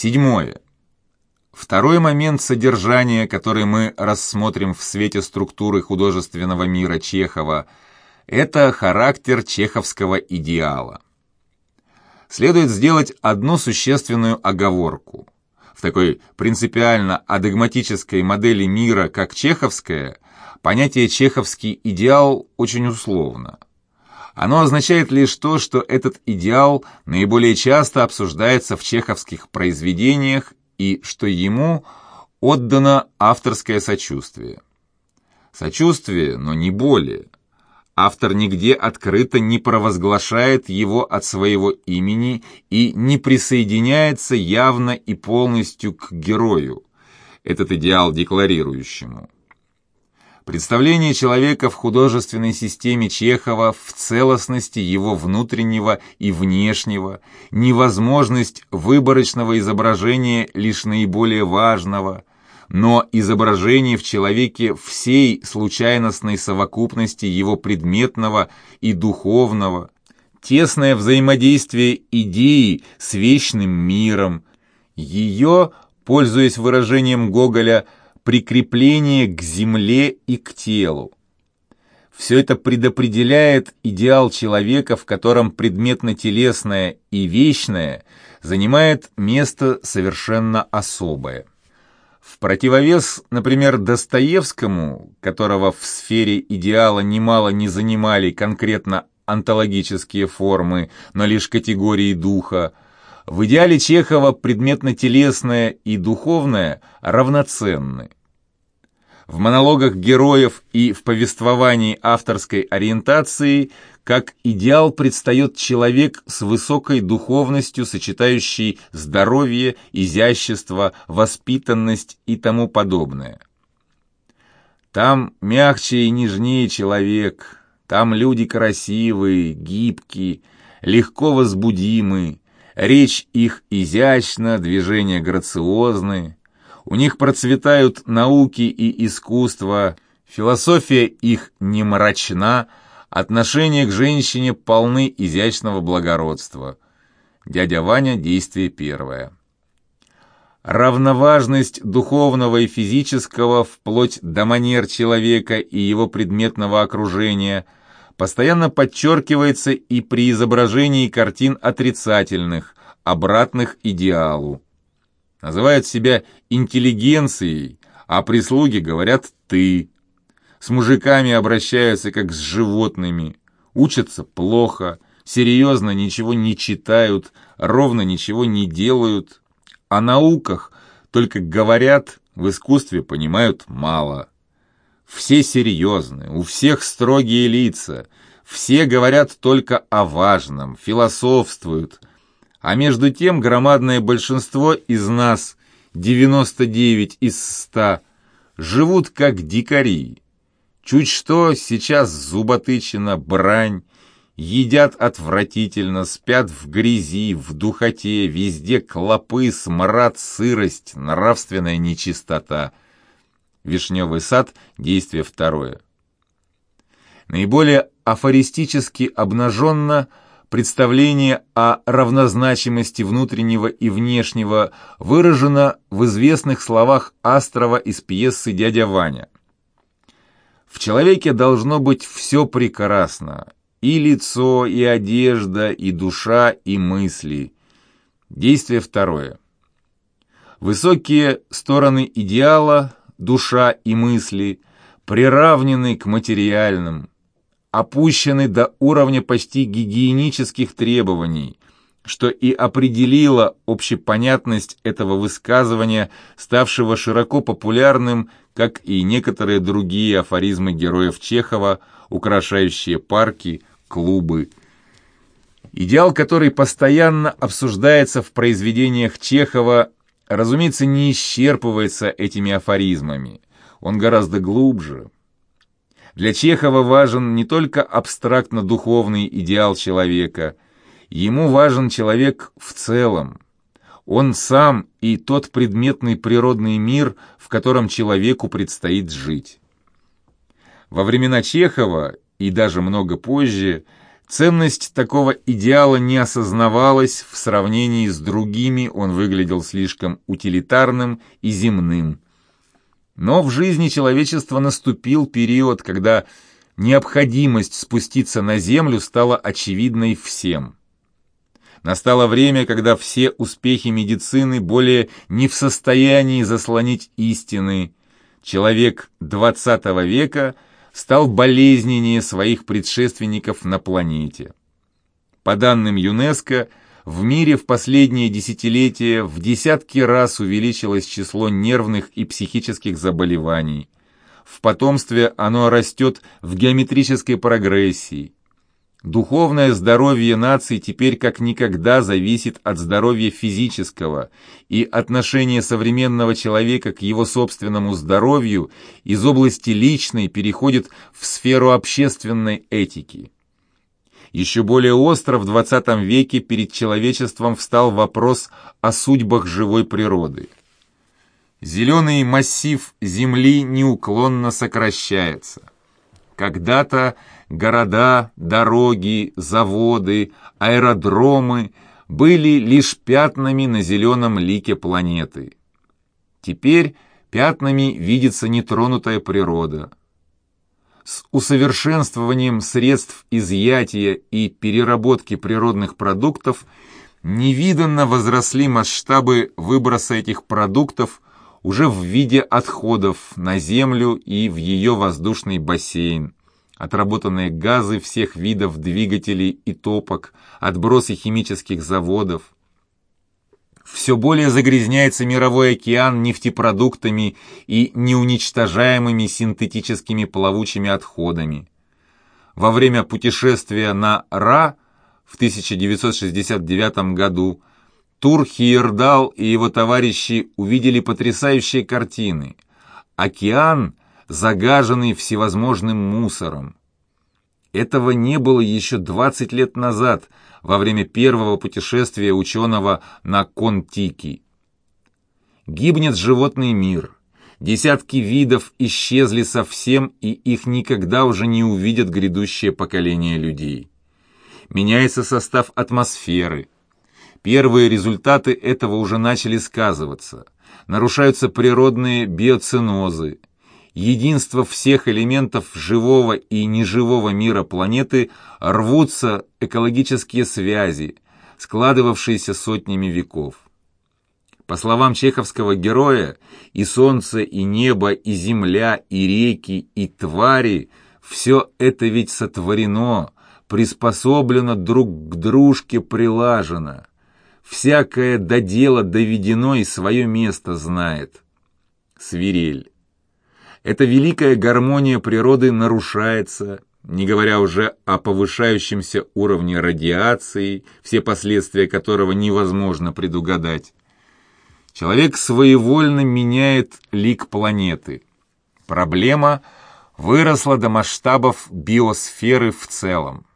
Седьмое. Второй момент содержания, который мы рассмотрим в свете структуры художественного мира Чехова, это характер чеховского идеала. Следует сделать одну существенную оговорку. В такой принципиально адегматической модели мира, как чеховская, понятие «чеховский идеал» очень условно. Оно означает лишь то, что этот идеал наиболее часто обсуждается в чеховских произведениях и что ему отдано авторское сочувствие. Сочувствие, но не более. Автор нигде открыто не провозглашает его от своего имени и не присоединяется явно и полностью к герою, этот идеал декларирующему. Представление человека в художественной системе Чехова в целостности его внутреннего и внешнего, невозможность выборочного изображения лишь наиболее важного, но изображение в человеке всей случайностной совокупности его предметного и духовного, тесное взаимодействие идеи с вечным миром, ее, пользуясь выражением Гоголя, прикрепление к земле и к телу. Все это предопределяет идеал человека, в котором предметно-телесное и вечное занимает место совершенно особое. В противовес, например, Достоевскому, которого в сфере идеала немало не занимали конкретно онтологические формы, но лишь категории духа, в идеале Чехова предметно-телесное и духовное равноценны. В монологах героев и в повествовании авторской ориентации как идеал предстает человек с высокой духовностью, сочетающий здоровье, изящество, воспитанность и тому подобное. Там мягче и нежнее человек, там люди красивые, гибкие, легко возбудимы, речь их изящна, движения грациозны, у них процветают науки и искусство, философия их не мрачна, отношения к женщине полны изящного благородства. Дядя Ваня, действие первое. Равноважность духовного и физического вплоть до манер человека и его предметного окружения постоянно подчеркивается и при изображении картин отрицательных, обратных идеалу называют себя интеллигенцией, а прислуги говорят «ты». С мужиками обращаются как с животными, учатся плохо, серьезно ничего не читают, ровно ничего не делают. О науках только говорят, в искусстве понимают мало. Все серьезны, у всех строгие лица, все говорят только о важном, философствуют, а между тем громадное большинство из нас, 99 из 100, живут как дикари. Чуть что, сейчас зуботычина, брань, едят отвратительно, спят в грязи, в духоте, везде клопы, смрад, сырость, нравственная нечистота. Вишневый сад, действие второе. Наиболее афористически обнаженно – представление о равнозначимости внутреннего и внешнего выражено в известных словах Астрова из пьесы «Дядя Ваня». В человеке должно быть все прекрасно, и лицо, и одежда, и душа, и мысли. Действие второе. Высокие стороны идеала, душа и мысли, приравнены к материальным, опущены до уровня почти гигиенических требований, что и определило общепонятность этого высказывания, ставшего широко популярным, как и некоторые другие афоризмы героев Чехова, украшающие парки, клубы. Идеал, который постоянно обсуждается в произведениях Чехова, разумеется, не исчерпывается этими афоризмами. Он гораздо глубже, для Чехова важен не только абстрактно-духовный идеал человека, ему важен человек в целом. Он сам и тот предметный природный мир, в котором человеку предстоит жить. Во времена Чехова, и даже много позже, Ценность такого идеала не осознавалась, в сравнении с другими он выглядел слишком утилитарным и земным. Но в жизни человечества наступил период, когда необходимость спуститься на землю стала очевидной всем. Настало время, когда все успехи медицины более не в состоянии заслонить истины. Человек XX века стал болезненнее своих предшественников на планете. По данным ЮНЕСКО, в мире в последние десятилетия в десятки раз увеличилось число нервных и психических заболеваний. В потомстве оно растет в геометрической прогрессии. Духовное здоровье нации теперь как никогда зависит от здоровья физического, и отношение современного человека к его собственному здоровью из области личной переходит в сферу общественной этики. Еще более остро в XX веке перед человечеством встал вопрос о судьбах живой природы. Зеленый массив Земли неуклонно сокращается. Когда-то города, дороги, заводы, аэродромы были лишь пятнами на зеленом лике планеты. Теперь пятнами видится нетронутая природа. С усовершенствованием средств изъятия и переработки природных продуктов невиданно возросли масштабы выброса этих продуктов уже в виде отходов на Землю и в ее воздушный бассейн отработанные газы всех видов двигателей и топок, отбросы химических заводов. Все более загрязняется мировой океан нефтепродуктами и неуничтожаемыми синтетическими плавучими отходами. Во время путешествия на Ра в 1969 году Тур Хиердал и его товарищи увидели потрясающие картины. Океан загаженный всевозможным мусором. Этого не было еще 20 лет назад, во время первого путешествия ученого на Контики. Гибнет животный мир. Десятки видов исчезли совсем, и их никогда уже не увидят грядущее поколение людей. Меняется состав атмосферы. Первые результаты этого уже начали сказываться. Нарушаются природные биоцинозы, единство всех элементов живого и неживого мира планеты рвутся экологические связи, складывавшиеся сотнями веков. По словам чеховского героя, и солнце, и небо, и земля, и реки, и твари – все это ведь сотворено, приспособлено друг к дружке прилажено. Всякое до дела доведено и свое место знает. Свирель. Эта великая гармония природы нарушается, не говоря уже о повышающемся уровне радиации, все последствия которого невозможно предугадать. Человек своевольно меняет лик планеты. Проблема выросла до масштабов биосферы в целом.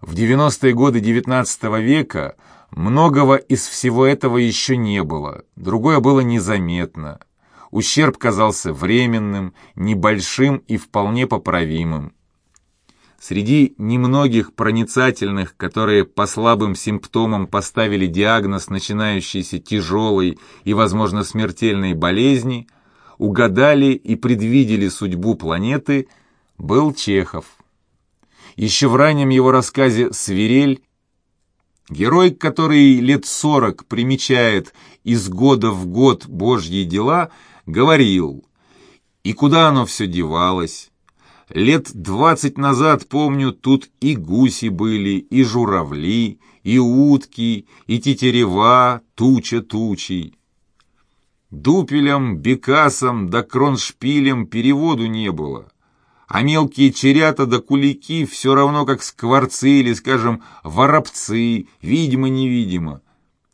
В 90-е годы XIX века многого из всего этого еще не было, другое было незаметно – Ущерб казался временным, небольшим и вполне поправимым. Среди немногих проницательных, которые по слабым симптомам поставили диагноз начинающейся тяжелой и, возможно, смертельной болезни, угадали и предвидели судьбу планеты, был Чехов. Еще в раннем его рассказе «Свирель» Герой, который лет сорок примечает из года в год Божьи дела, говорил, и куда оно все девалось. Лет двадцать назад, помню, тут и гуси были, и журавли, и утки, и тетерева, туча тучей. Дупелям, бекасам да кроншпилям переводу не было. А мелкие черята да кулики все равно как скворцы или, скажем, воробцы, видимо-невидимо.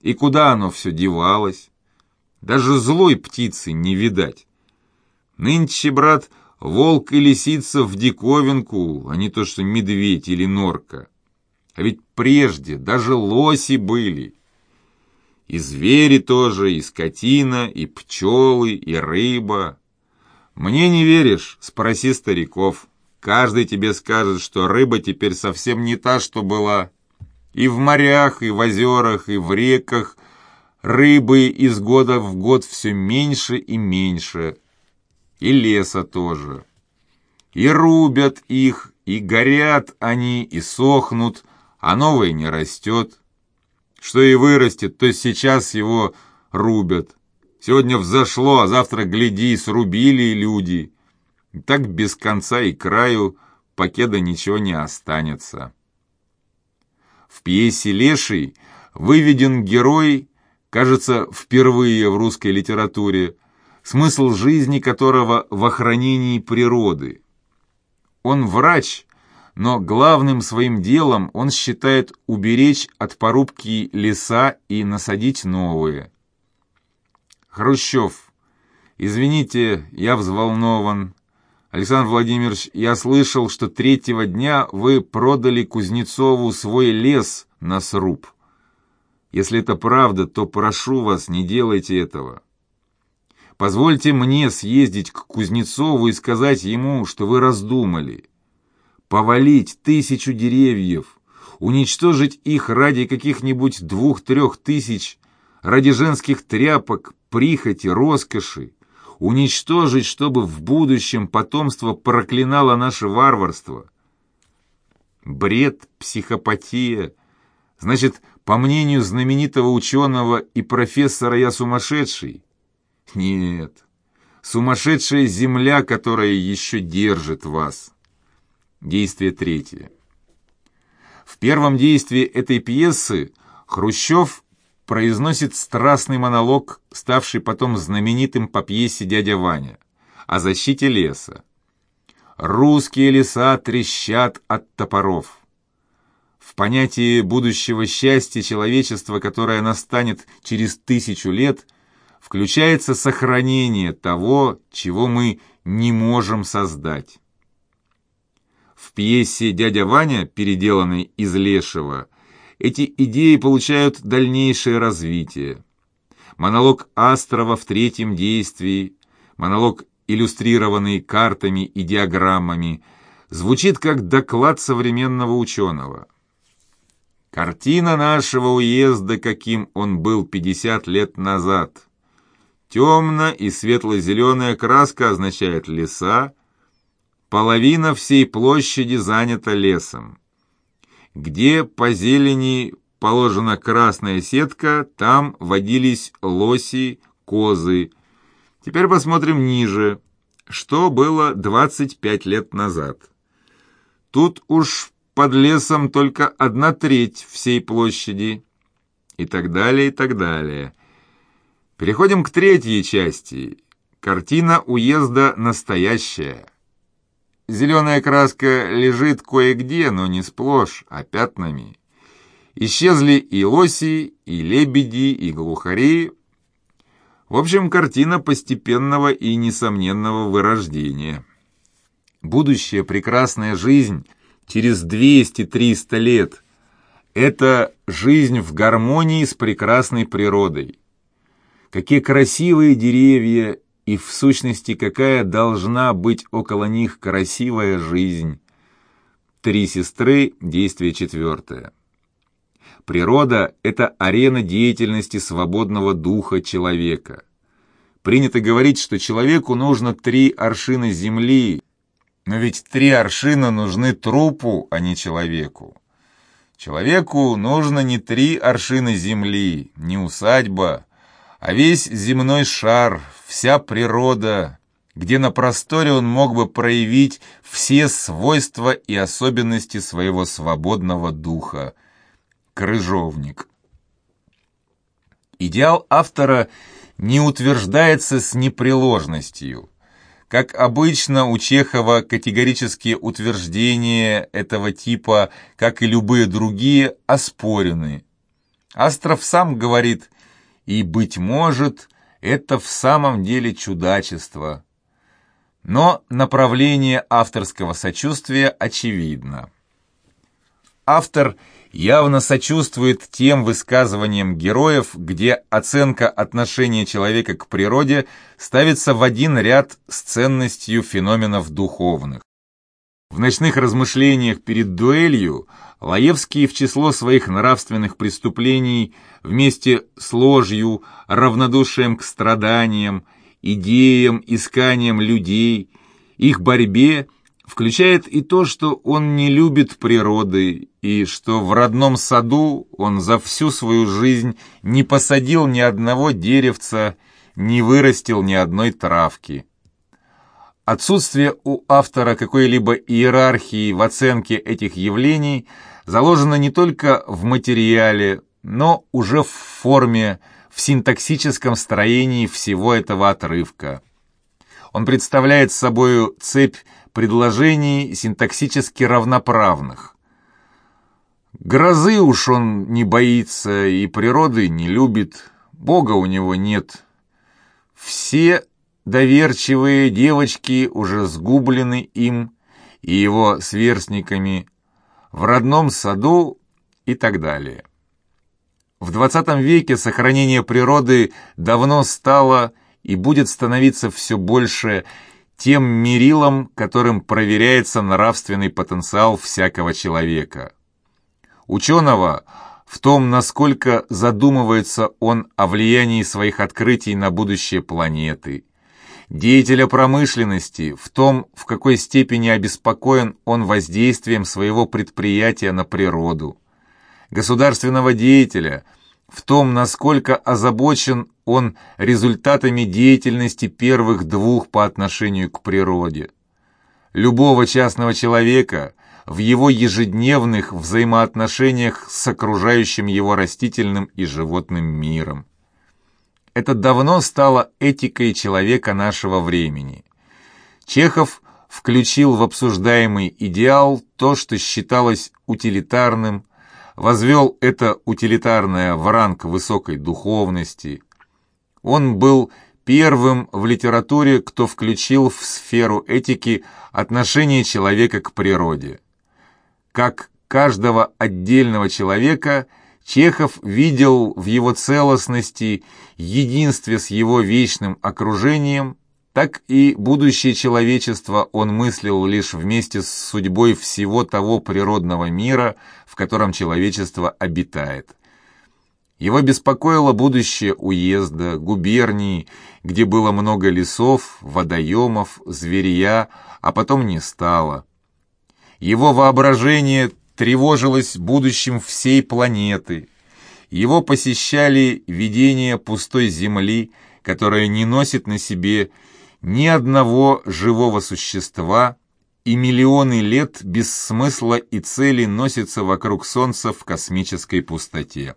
И куда оно все девалось? Даже злой птицы не видать. Нынче, брат, волк и лисица в диковинку, а не то что медведь или норка. А ведь прежде даже лоси были. И звери тоже, и скотина, и пчелы, и рыба. Мне не веришь? Спроси стариков. каждый тебе скажет, что рыба теперь совсем не та, что была. И в морях, и в озерах, и в реках рыбы из года в год все меньше и меньше. И леса тоже. И рубят их, и горят они, и сохнут, а новое не растет. Что и вырастет, то сейчас его рубят. Сегодня взошло, а завтра, гляди, срубили люди. так без конца и краю покеда ничего не останется. В пьесе «Леший» выведен герой, кажется, впервые в русской литературе, смысл жизни которого в охранении природы. Он врач, но главным своим делом он считает уберечь от порубки леса и насадить новые. Хрущев. Извините, я взволнован. Александр Владимирович, я слышал, что третьего дня вы продали Кузнецову свой лес на сруб. Если это правда, то прошу вас, не делайте этого. Позвольте мне съездить к Кузнецову и сказать ему, что вы раздумали. Повалить тысячу деревьев, уничтожить их ради каких-нибудь двух-трех тысяч, ради женских тряпок, прихоти, роскоши, уничтожить, чтобы в будущем потомство проклинало наше варварство. Бред, психопатия. Значит, по мнению знаменитого ученого и профессора, я сумасшедший? Нет, сумасшедшая земля, которая еще держит вас. Действие третье. В первом действии этой пьесы Хрущев произносит страстный монолог, ставший потом знаменитым по пьесе «Дядя Ваня», о защите леса. «Русские леса трещат от топоров». В понятии будущего счастья человечества, которое настанет через тысячу лет – включается сохранение того, чего мы не можем создать. В пьесе «Дядя Ваня», переделанной из Лешего, эти идеи получают дальнейшее развитие. Монолог Астрова в третьем действии, монолог, иллюстрированный картами и диаграммами, звучит как доклад современного ученого. Картина нашего уезда, каким он был 50 лет назад – Темно- и светло-зеленая краска означает леса. Половина всей площади занята лесом. Где по зелени положена красная сетка, там водились лоси, козы. Теперь посмотрим ниже, что было 25 лет назад. Тут уж под лесом только одна треть всей площади. И так далее, и так далее. Переходим к третьей части. Картина уезда настоящая. Зеленая краска лежит кое-где, но не сплошь, а пятнами. Исчезли и лоси, и лебеди, и глухари. В общем, картина постепенного и несомненного вырождения. Будущая прекрасная жизнь через 200-300 лет – это жизнь в гармонии с прекрасной природой. Какие красивые деревья, и в сущности какая должна быть около них красивая жизнь. Три сестры, действие четвертое. Природа – это арена деятельности свободного духа человека. Принято говорить, что человеку нужно три аршина земли, но ведь три аршина нужны трупу, а не человеку. Человеку нужно не три аршина земли, не усадьба, а весь земной шар, вся природа, где на просторе он мог бы проявить все свойства и особенности своего свободного духа. Крыжовник. Идеал автора не утверждается с непреложностью. Как обычно, у Чехова категорические утверждения этого типа, как и любые другие, оспорены. Астров сам говорит – и, быть может, это в самом деле чудачество. Но направление авторского сочувствия очевидно. Автор явно сочувствует тем высказываниям героев, где оценка отношения человека к природе ставится в один ряд с ценностью феноменов духовных. В ночных размышлениях перед дуэлью Лаевский в число своих нравственных преступлений вместе с ложью, равнодушием к страданиям, идеям, исканием людей, их борьбе включает и то, что он не любит природы, и что в родном саду он за всю свою жизнь не посадил ни одного деревца, не вырастил ни одной травки. Отсутствие у автора какой-либо иерархии в оценке этих явлений заложено не только в материале, но уже в форме, в синтаксическом строении всего этого отрывка. Он представляет собой цепь предложений синтаксически равноправных. Грозы уж он не боится и природы не любит, Бога у него нет. Все доверчивые девочки уже сгублены им и его сверстниками в родном саду и так далее. В XX веке сохранение природы давно стало и будет становиться все больше тем мерилом, которым проверяется нравственный потенциал всякого человека. Ученого в том, насколько задумывается он о влиянии своих открытий на будущее планеты – деятеля промышленности в том, в какой степени обеспокоен он воздействием своего предприятия на природу, государственного деятеля в том, насколько озабочен он результатами деятельности первых двух по отношению к природе, любого частного человека в его ежедневных взаимоотношениях с окружающим его растительным и животным миром. Это давно стало этикой человека нашего времени. Чехов включил в обсуждаемый идеал то, что считалось утилитарным, возвел это утилитарное в ранг высокой духовности. Он был первым в литературе, кто включил в сферу этики отношение человека к природе. Как каждого отдельного человека – Чехов видел в его целостности, единстве с его вечным окружением, так и будущее человечество он мыслил лишь вместе с судьбой всего того природного мира, в котором человечество обитает. Его беспокоило будущее уезда, губернии, где было много лесов, водоемов, зверья, а потом не стало. Его воображение тревожилось будущим всей планеты. Его посещали видения пустой земли, которая не носит на себе ни одного живого существа, и миллионы лет без смысла и цели носятся вокруг Солнца в космической пустоте.